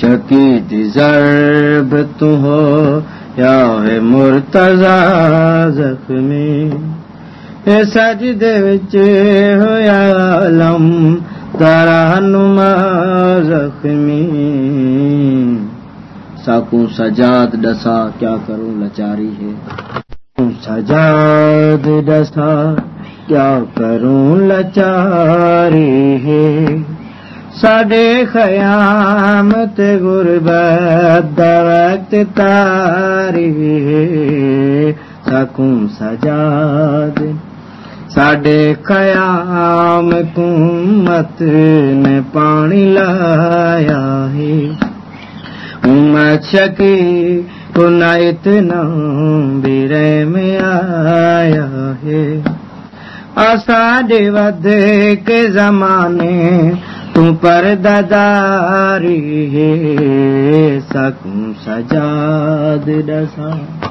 چکی ضرب تو ہو، یا ہے مرتضا زخمی۔ اے سجدے وچ ہویا علم، تارا نما زخمی۔ ساکوں سجاد ڈسا، کیا کروں لچاری ہے۔ سجاد ڈسا، کیا کروں لچاری ساڈے خیامت غربت وقت تاری سکوں سجاد ساڈے خیام کمت نے پانی لایا ہے امت شکی کنا اتنا بیرے میں آیا ہے آساڈے ود کے زمانے تم پر دداری ہے سکوں سجاد رساں